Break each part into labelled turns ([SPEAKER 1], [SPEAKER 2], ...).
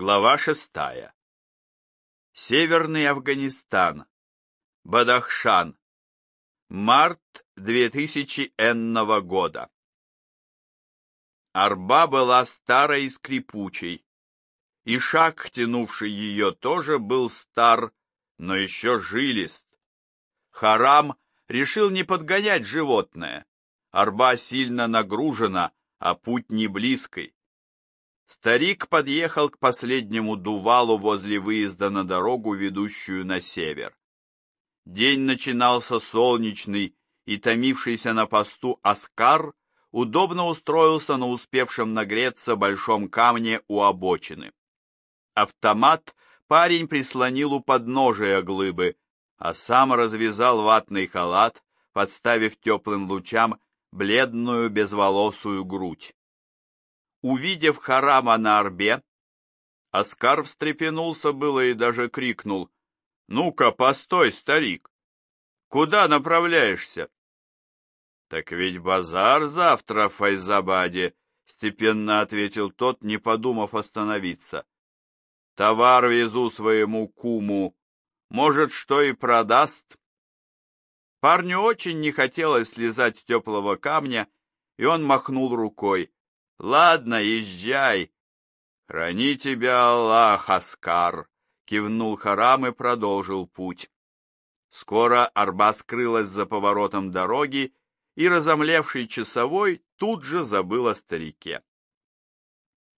[SPEAKER 1] Глава шестая. Северный Афганистан. Бадахшан. Март 2000 года. Арба была старой и скрипучей, и шаг, тянувший ее, тоже был стар, но еще жилист. Харам решил не подгонять животное. Арба сильно нагружена, а путь не близкий. Старик подъехал к последнему дувалу возле выезда на дорогу, ведущую на север. День начинался солнечный, и томившийся на посту Оскар удобно устроился на успевшем нагреться большом камне у обочины. Автомат парень прислонил у подножия глыбы, а сам развязал ватный халат, подставив теплым лучам бледную безволосую грудь. Увидев Харама на орбе, Оскар встрепенулся было и даже крикнул. «Ну-ка, постой, старик! Куда направляешься?» «Так ведь базар завтра в Файзабаде», — степенно ответил тот, не подумав остановиться. «Товар везу своему куму. Может, что и продаст?» Парню очень не хотелось слезать с теплого камня, и он махнул рукой. Ладно, езжай. Храни тебя Аллах, Аскар, кивнул Харам и продолжил путь. Скоро арба скрылась за поворотом дороги, и разомлевший часовой тут же забыл о старике.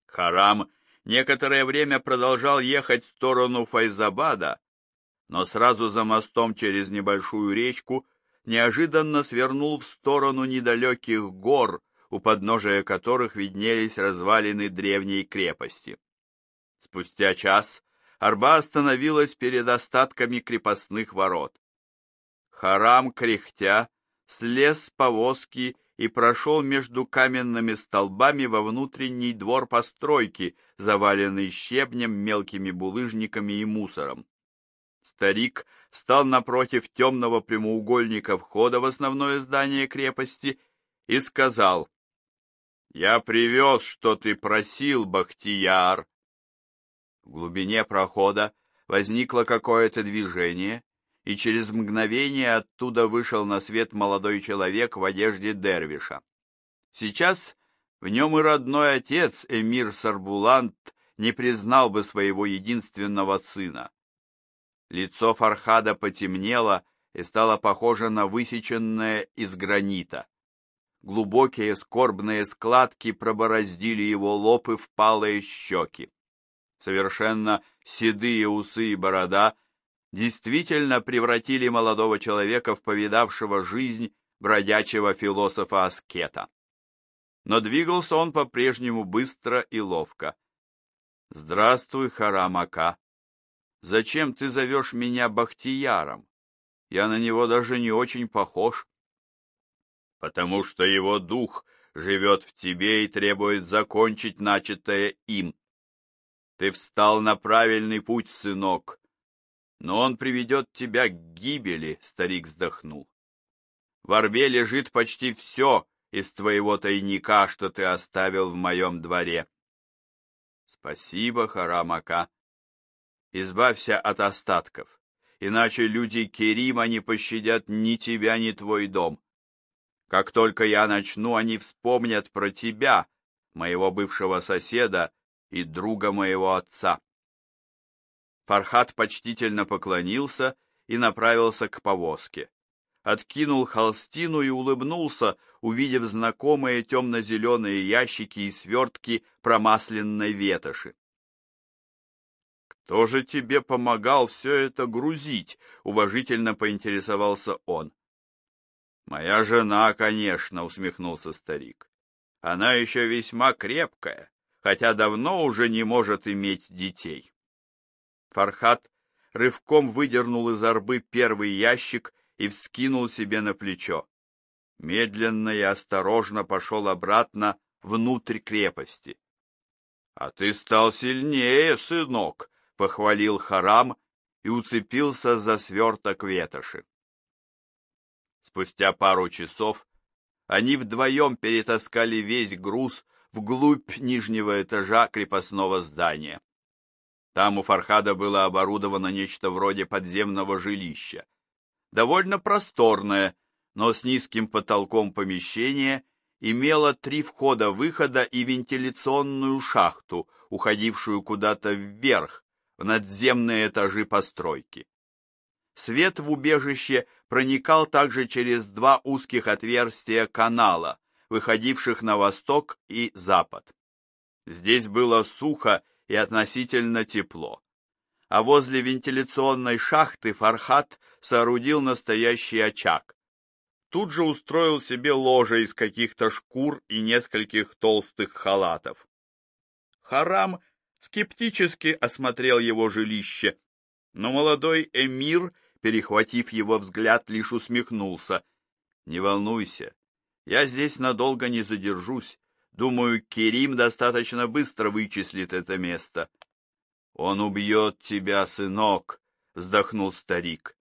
[SPEAKER 1] Харам некоторое время продолжал ехать в сторону Файзабада, но сразу за мостом через небольшую речку неожиданно свернул в сторону недалеких гор, у подножия которых виднелись развалины древней крепости. Спустя час арба остановилась перед остатками крепостных ворот. Харам, кряхтя, слез с повозки и прошел между каменными столбами во внутренний двор постройки, заваленный щебнем, мелкими булыжниками и мусором. Старик встал напротив темного прямоугольника входа в основное здание крепости и сказал, я привез, что ты просил, Бахтияр. В глубине прохода возникло какое-то движение, и через мгновение оттуда вышел на свет молодой человек в одежде дервиша. Сейчас в нем и родной отец, эмир Сарбулант, не признал бы своего единственного сына. Лицо Фархада потемнело и стало похоже на высеченное из гранита. Глубокие скорбные складки пробороздили его лоб и впалые щеки. Совершенно седые усы и борода действительно превратили молодого человека в повидавшего жизнь бродячего философа-аскета. Но двигался он по-прежнему быстро и ловко. «Здравствуй, Харамака. Зачем ты зовешь меня Бахтияром? Я на него даже не очень похож» потому что его дух живет в тебе и требует закончить начатое им. Ты встал на правильный путь, сынок, но он приведет тебя к гибели, — старик вздохнул. В орбе лежит почти все из твоего тайника, что ты оставил в моем дворе. Спасибо, Харамака. Избавься от остатков, иначе люди Керима не пощадят ни тебя, ни твой дом. Как только я начну, они вспомнят про тебя, моего бывшего соседа и друга моего отца. Фархат почтительно поклонился и направился к повозке. Откинул холстину и улыбнулся, увидев знакомые темно-зеленые ящики и свертки промасленной ветоши. «Кто же тебе помогал все это грузить?» — уважительно поинтересовался он. «Моя жена, конечно», — усмехнулся старик. «Она еще весьма крепкая, хотя давно уже не может иметь детей». Фархат рывком выдернул из орбы первый ящик и вскинул себе на плечо. Медленно и осторожно пошел обратно внутрь крепости. — А ты стал сильнее, сынок, — похвалил Харам и уцепился за сверток ветоши. Спустя пару часов они вдвоем перетаскали весь груз вглубь нижнего этажа крепостного здания. Там у Фархада было оборудовано нечто вроде подземного жилища. Довольно просторное, но с низким потолком помещение имело три входа-выхода и вентиляционную шахту, уходившую куда-то вверх, в надземные этажи постройки. Свет в убежище проникал также через два узких отверстия канала, выходивших на восток и запад. Здесь было сухо и относительно тепло. А возле вентиляционной шахты Фархат соорудил настоящий очаг. Тут же устроил себе ложе из каких-то шкур и нескольких толстых халатов. Харам скептически осмотрел его жилище, но молодой эмир, перехватив его взгляд, лишь усмехнулся. «Не волнуйся, я здесь надолго не задержусь. Думаю, Керим достаточно быстро вычислит это место. Он убьет тебя, сынок, вздохнул старик.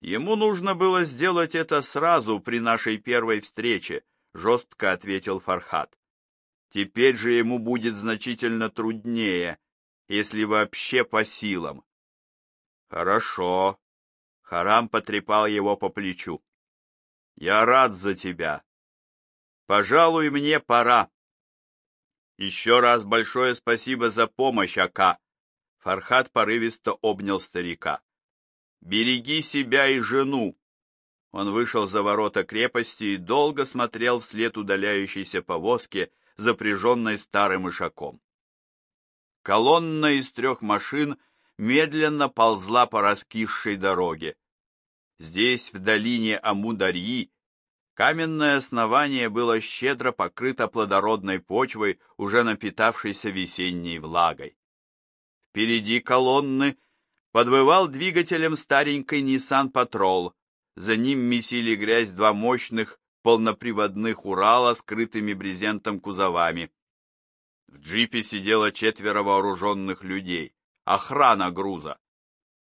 [SPEAKER 1] Ему нужно было сделать это сразу при нашей первой встрече, жестко ответил Фархат. Теперь же ему будет значительно труднее, если вообще по силам. Хорошо. Харам потрепал его по плечу. Я рад за тебя. Пожалуй, мне пора. Еще раз большое спасибо за помощь, Ака. Фархат порывисто обнял старика. Береги себя и жену. Он вышел за ворота крепости и долго смотрел вслед удаляющейся повозки, запряженной старым ишаком. Колонна из трех машин медленно ползла по раскисшей дороге. Здесь, в долине Амударьи, Каменное основание было щедро покрыто плодородной почвой, уже напитавшейся весенней влагой. Впереди колонны подвывал двигателем старенький Nissan Patrol, за ним месили грязь два мощных полноприводных Урала, скрытыми брезентом кузовами. В джипе сидело четверо вооруженных людей, охрана груза.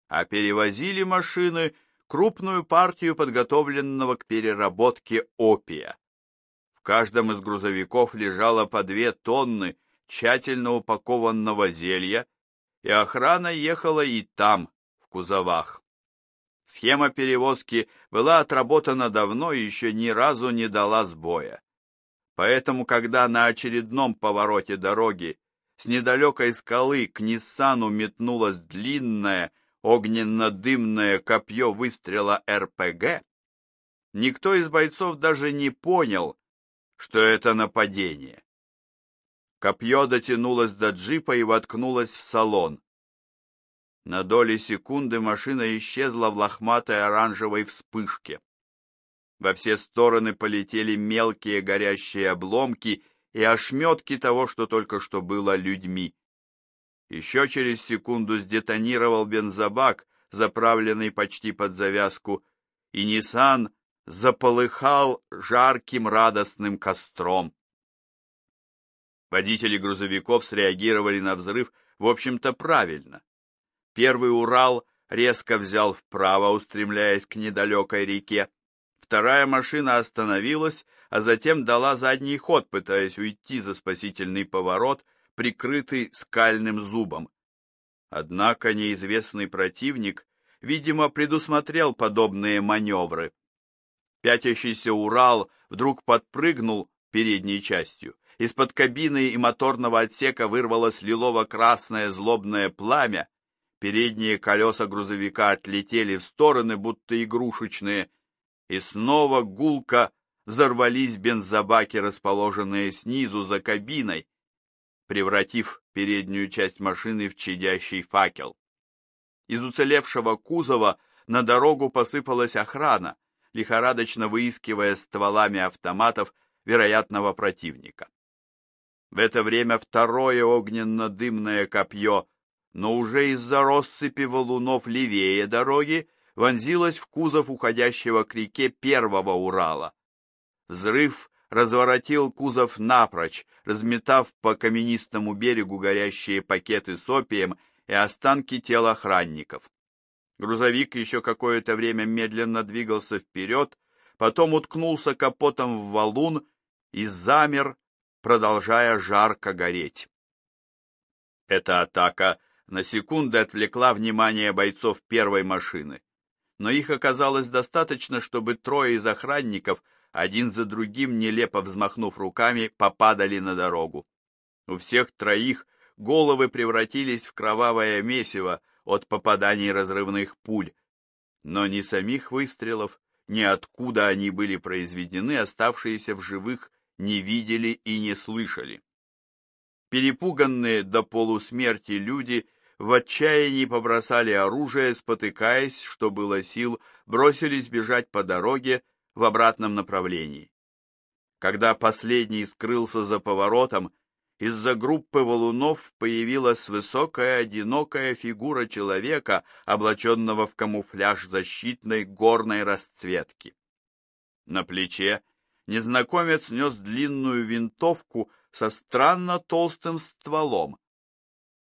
[SPEAKER 1] А перевозили машины крупную партию подготовленного к переработке опия. В каждом из грузовиков лежало по две тонны тщательно упакованного зелья, и охрана ехала и там, в кузовах. Схема перевозки была отработана давно и еще ни разу не дала сбоя. Поэтому, когда на очередном повороте дороги с недалекой скалы к Ниссану метнулась длинная, огненно-дымное копье выстрела РПГ, никто из бойцов даже не понял, что это нападение. Копье дотянулось до джипа и воткнулось в салон. На доли секунды машина исчезла в лохматой оранжевой вспышке. Во все стороны полетели мелкие горящие обломки и ошметки того, что только что было людьми. Еще через секунду сдетонировал бензобак, заправленный почти под завязку, и Ниссан заполыхал жарким радостным костром. Водители грузовиков среагировали на взрыв, в общем-то, правильно. Первый Урал резко взял вправо, устремляясь к недалекой реке. Вторая машина остановилась, а затем дала задний ход, пытаясь уйти за спасительный поворот, прикрытый скальным зубом. Однако неизвестный противник, видимо, предусмотрел подобные маневры. Пятящийся Урал вдруг подпрыгнул передней частью. Из-под кабины и моторного отсека вырвалось лилово-красное злобное пламя. Передние колеса грузовика отлетели в стороны, будто игрушечные, и снова гулко взорвались бензобаки, расположенные снизу за кабиной, превратив переднюю часть машины в чадящий факел. Из уцелевшего кузова на дорогу посыпалась охрана, лихорадочно выискивая стволами автоматов вероятного противника. В это время второе огненно-дымное копье, но уже из-за россыпи валунов левее дороги, вонзилось в кузов уходящего к реке первого Урала. Взрыв разворотил кузов напрочь, разметав по каменистому берегу горящие пакеты с опием и останки тел охранников. Грузовик еще какое-то время медленно двигался вперед, потом уткнулся капотом в валун и замер, продолжая жарко гореть. Эта атака на секунду отвлекла внимание бойцов первой машины, но их оказалось достаточно, чтобы трое из охранников, один за другим, нелепо взмахнув руками, попадали на дорогу. У всех троих головы превратились в кровавое месиво от попаданий разрывных пуль, но ни самих выстрелов, ни откуда они были произведены, оставшиеся в живых не видели и не слышали. Перепуганные до полусмерти люди в отчаянии побросали оружие, спотыкаясь, что было сил, бросились бежать по дороге в обратном направлении. Когда последний скрылся за поворотом, из-за группы валунов появилась высокая одинокая фигура человека, облаченного в камуфляж защитной горной расцветки. На плече незнакомец нес длинную винтовку со странно толстым стволом.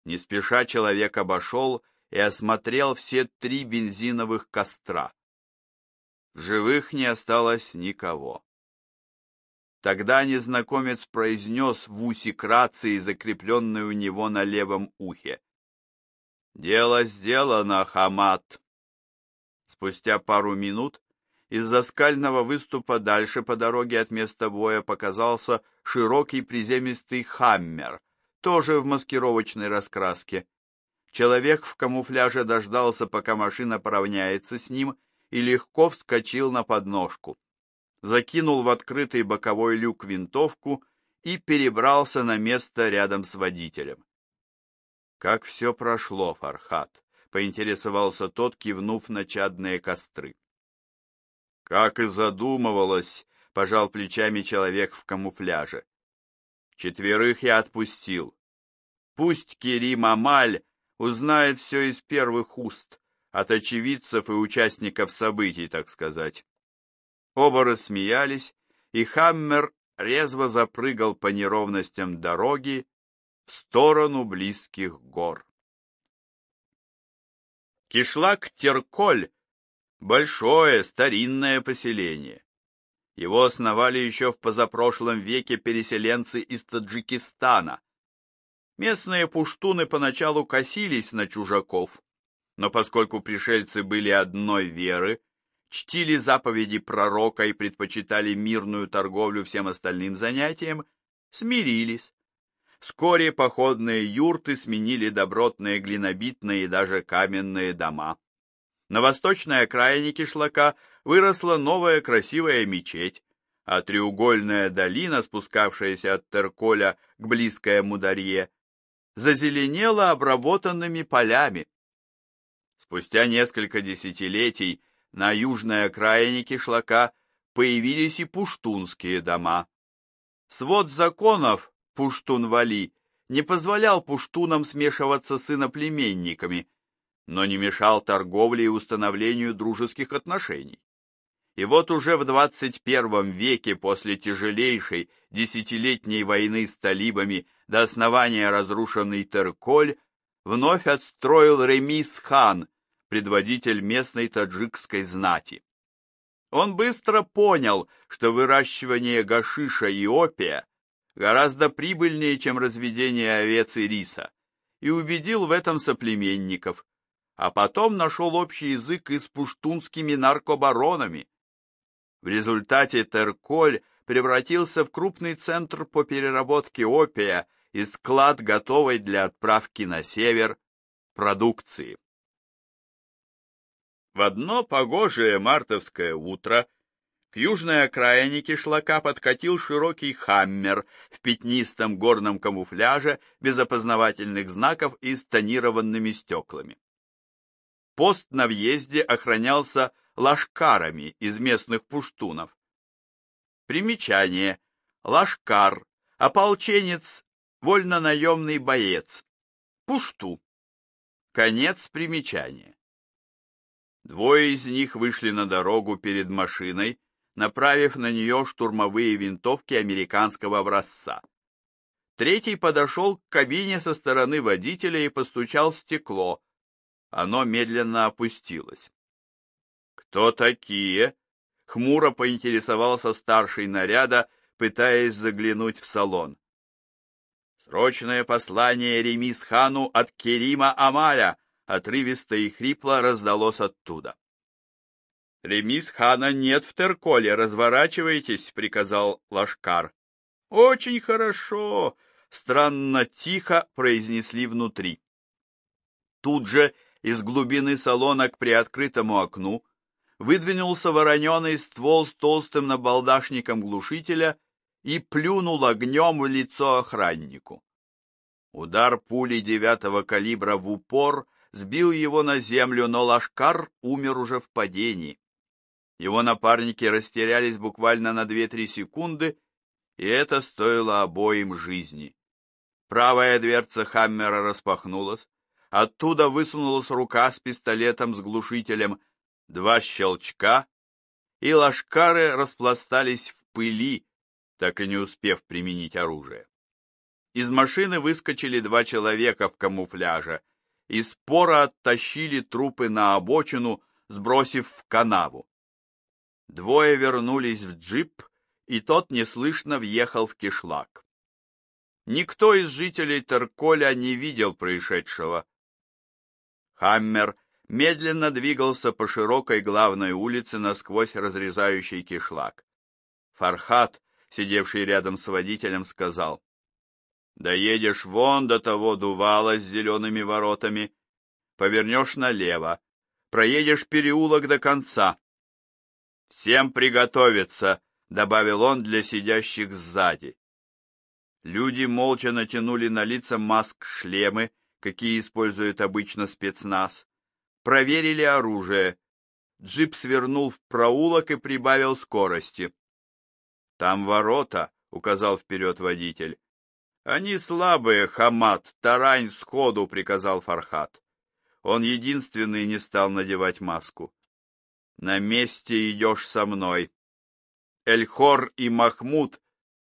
[SPEAKER 1] Не спеша человек обошел и осмотрел все три бензиновых костра. Живых не осталось никого. Тогда незнакомец произнес в усик рации, закрепленной у него на левом ухе. «Дело сделано, Хамат!» Спустя пару минут из-за скального выступа дальше по дороге от места боя показался широкий приземистый хаммер, тоже в маскировочной раскраске. Человек в камуфляже дождался, пока машина поравняется с ним, и легко вскочил на подножку закинул в открытый боковой люк винтовку и перебрался на место рядом с водителем. «Как все прошло, Фархат?» — поинтересовался тот, кивнув на чадные костры. «Как и задумывалось», — пожал плечами человек в камуфляже. «Четверых я отпустил. Пусть Керим Амаль узнает все из первых уст, от очевидцев и участников событий, так сказать. Оба рассмеялись, и Хаммер резво запрыгал по неровностям дороги в сторону близких гор. Кишлак-Терколь — большое старинное поселение. Его основали еще в позапрошлом веке переселенцы из Таджикистана. Местные пуштуны поначалу косились на чужаков, но поскольку пришельцы были одной веры, чтили заповеди пророка и предпочитали мирную торговлю всем остальным занятиям, смирились. Вскоре походные юрты сменили добротные глинобитные и даже каменные дома. На восточной окраине кишлака выросла новая красивая мечеть, а треугольная долина, спускавшаяся от Терколя к близкой Мударье, зазеленела обработанными полями. Спустя несколько десятилетий на южной окраине кишлака появились и пуштунские дома. Свод законов Пуштун-Вали не позволял пуштунам смешиваться с иноплеменниками, но не мешал торговле и установлению дружеских отношений. И вот уже в 21 веке после тяжелейшей десятилетней войны с талибами до основания разрушенный Терколь вновь отстроил Ремис-хан, предводитель местной таджикской знати. Он быстро понял, что выращивание гашиша и опия гораздо прибыльнее, чем разведение овец и риса, и убедил в этом соплеменников, а потом нашел общий язык и с пуштунскими наркобаронами. В результате Терколь превратился в крупный центр по переработке опия и склад готовой для отправки на север продукции. В одно погожее мартовское утро к южной окраине кишлака подкатил широкий хаммер в пятнистом горном камуфляже без опознавательных знаков и с тонированными стеклами. Пост на въезде охранялся лашкарами из местных пуштунов. Примечание. Лашкар. Ополченец. Вольно-наемный боец. Пушту. Конец примечания. Двое из них вышли на дорогу перед машиной, направив на нее штурмовые винтовки американского образца. Третий подошел к кабине со стороны водителя и постучал в стекло. Оно медленно опустилось. «Кто такие?» — хмуро поинтересовался старший наряда, пытаясь заглянуть в салон. Срочное послание Ремис-хану от Керима Амаля, отрывисто и хрипло раздалось оттуда. Ремис-хана нет в Терколе, разворачивайтесь, приказал Лашкар. Очень хорошо, странно тихо произнесли внутри. Тут же из глубины салона к приоткрытому окну выдвинулся вороненый ствол с толстым набалдашником глушителя и плюнул огнем в лицо охраннику. Удар пули девятого калибра в упор сбил его на землю, но Лашкар умер уже в падении. Его напарники растерялись буквально на две-три секунды, и это стоило обоим жизни. Правая дверца Хаммера распахнулась, оттуда высунулась рука с пистолетом с глушителем, два щелчка, и лашкары распластались в пыли, так и не успев применить оружие. Из машины выскочили два человека в камуфляже и споро оттащили трупы на обочину, сбросив в канаву. Двое вернулись в джип, и тот неслышно въехал в кишлак. Никто из жителей Терколя не видел происшедшего. Хаммер медленно двигался по широкой главной улице насквозь разрезающей кишлак. Фархат сидевший рядом с водителем, сказал, «Доедешь вон до того дувала с зелеными воротами, повернешь налево, проедешь переулок до конца». «Всем приготовиться», — добавил он для сидящих сзади. Люди молча натянули на лица маск-шлемы, какие использует обычно спецназ, проверили оружие. Джип свернул в проулок и прибавил скорости. Там ворота, указал вперед водитель. Они слабые, Хамат, тарань сходу, приказал Фархат. Он единственный не стал надевать маску. На месте идешь со мной. Эльхор и Махмуд,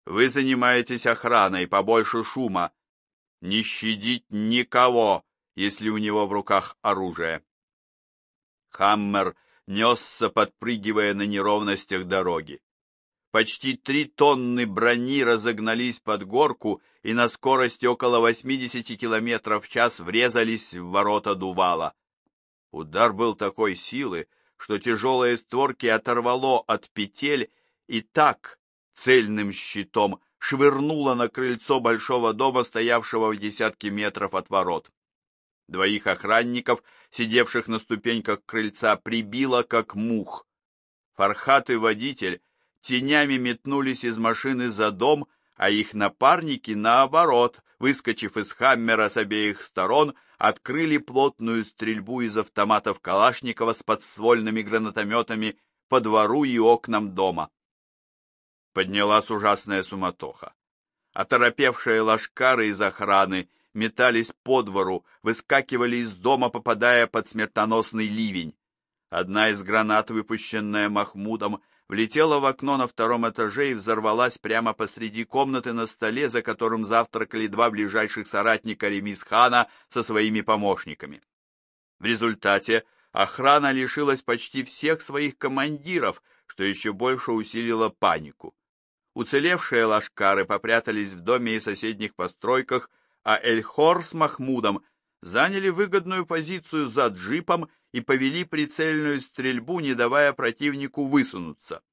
[SPEAKER 1] вы занимаетесь охраной, побольше шума. Не щадить никого, если у него в руках оружие. Хаммер несся, подпрыгивая на неровностях дороги. Почти три тонны брони разогнались под горку и на скорости около 80 км в час врезались в ворота Дувала. Удар был такой силы, что тяжелые створки оторвало от петель и так цельным щитом швырнуло на крыльцо большого дома, стоявшего в десятке метров от ворот. Двоих охранников, сидевших на ступеньках крыльца, прибило как мух. Фархат и водитель тенями метнулись из машины за дом, а их напарники, наоборот, выскочив из Хаммера с обеих сторон, открыли плотную стрельбу из автоматов Калашникова с подствольными гранатометами по двору и окнам дома. Поднялась ужасная суматоха. Оторопевшие лошкары из охраны метались по двору, выскакивали из дома, попадая под смертоносный ливень. Одна из гранат, выпущенная Махмудом, влетела в окно на втором этаже и взорвалась прямо посреди комнаты на столе, за которым завтракали два ближайших соратника Ремисхана со своими помощниками. В результате охрана лишилась почти всех своих командиров, что еще больше усилило панику. Уцелевшие лашкары попрятались в доме и соседних постройках, а Эльхор с Махмудом заняли выгодную позицию за джипом и повели прицельную стрельбу, не давая противнику высунуться.